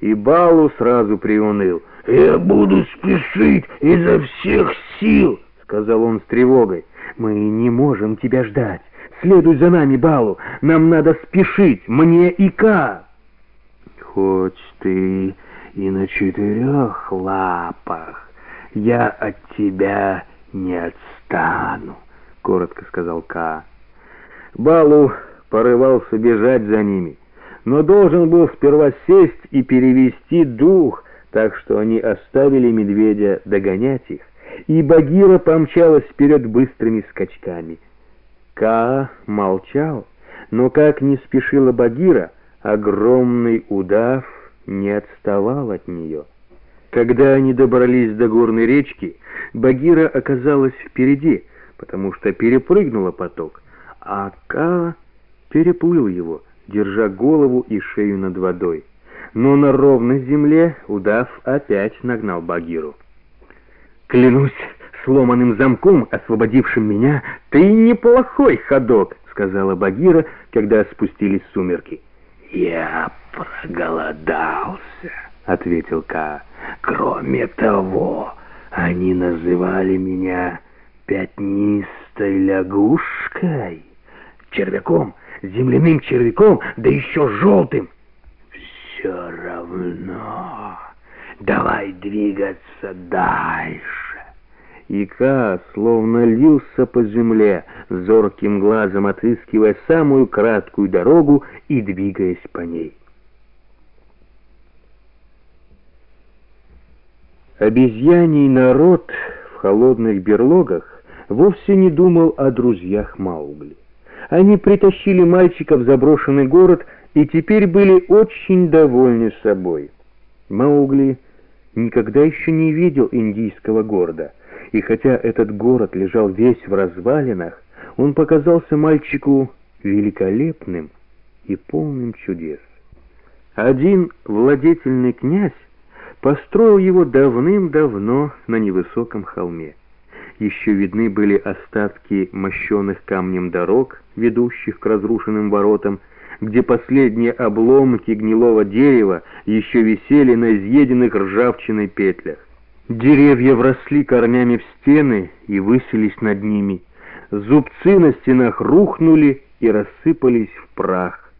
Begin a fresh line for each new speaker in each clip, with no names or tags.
и Балу сразу приуныл.
«Я буду спешить изо всех сил», —
сказал он с тревогой. «Мы не можем тебя ждать. Следуй за нами, Балу. Нам надо спешить, мне и Ка».
«Хоть ты и на четырех лапах, я от тебя не отстану», — коротко сказал Ка.
Балу порывался бежать за ними, но должен был сперва сесть и перевести дух, так что они оставили медведя догонять их, и Багира помчалась вперед быстрыми скачками. Ка молчал, но как не спешила Багира, огромный удав не отставал от нее. Когда они добрались до горной речки, Багира оказалась впереди, потому что перепрыгнула поток, а Ка переплыл его, держа голову и шею над водой. Но на ровной земле удав опять нагнал Багиру. «Клянусь сломанным замком, освободившим меня, ты неплохой ходок», — сказала Багира, когда спустились сумерки.
«Я проголодался», — ответил Ка. «Кроме того, они называли меня пятнистой лягушкой, червяком, земляным червяком, да еще желтым. Все равно, давай двигаться дальше.
Ика словно лился по земле, зорким глазом отыскивая самую краткую дорогу и двигаясь по ней. Обезьяний народ в холодных берлогах вовсе не думал о друзьях Маугли. Они притащили мальчика в заброшенный город и теперь были очень довольны собой. Маугли никогда еще не видел индийского города, и хотя этот город лежал весь в развалинах, он показался мальчику великолепным и полным чудес. Один владетельный князь построил его давным-давно на невысоком холме еще видны были остатки мощенных камнем дорог, ведущих к разрушенным воротам, где последние обломки гнилого дерева еще висели на изъеденных ржавчиной петлях. Деревья вросли корнями в стены и высились над ними. Зубцы на стенах рухнули и рассыпались в прах.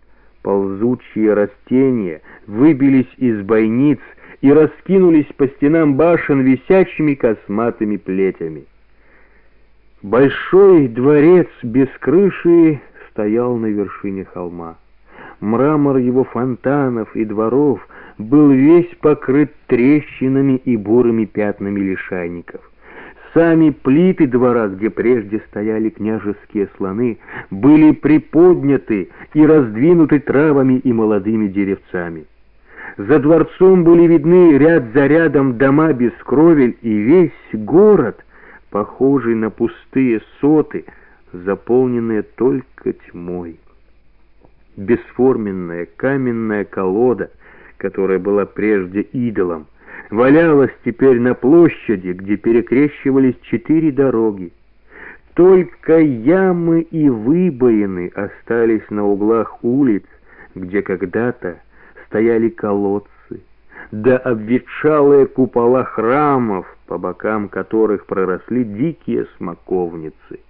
Ползучие растения выбились из бойниц и раскинулись по стенам башен висячими косматыми плетями. Большой дворец без крыши стоял на вершине холма. Мрамор его фонтанов и дворов был весь покрыт трещинами и бурыми пятнами лишайников. Сами плиты двора, где прежде стояли княжеские слоны, были приподняты и раздвинуты травами и молодыми деревцами. За дворцом были видны ряд за рядом дома без кровель, и весь город похожий на пустые соты, заполненные только тьмой. Бесформенная каменная колода, которая была прежде идолом, валялась теперь на площади, где перекрещивались четыре дороги. Только ямы и выбоины остались на углах улиц, где когда-то стояли колодцы да обветшалые купола храмов, по бокам которых проросли дикие смоковницы.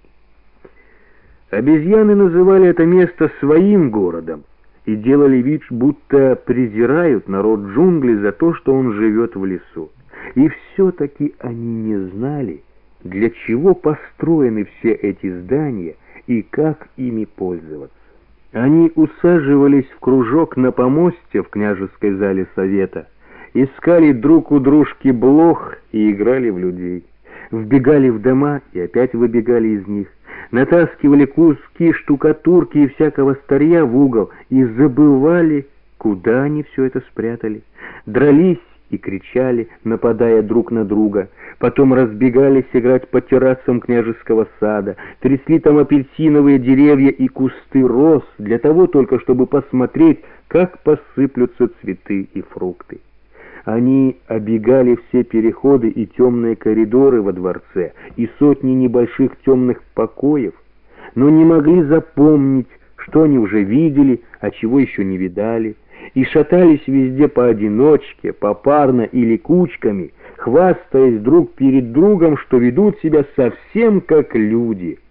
Обезьяны называли это место своим городом и делали вид, будто презирают народ джунглей за то, что он живет в лесу. И все-таки они не знали, для чего построены все эти здания и как ими пользоваться. Они усаживались в кружок на помосте в княжеской зале совета — искали друг у дружки блох и играли в людей. Вбегали в дома и опять выбегали из них. Натаскивали куски штукатурки и всякого старья в угол и забывали, куда они все это спрятали. Дрались и кричали, нападая друг на друга. Потом разбегались играть по террасам княжеского сада, трясли там апельсиновые деревья и кусты роз, для того только, чтобы посмотреть, как посыплются цветы и фрукты. Они обегали все переходы и темные коридоры во дворце, и сотни небольших темных покоев, но не могли запомнить, что они уже видели, а чего еще не видали, и шатались везде поодиночке, попарно или кучками, хвастаясь друг перед другом, что ведут себя совсем как люди —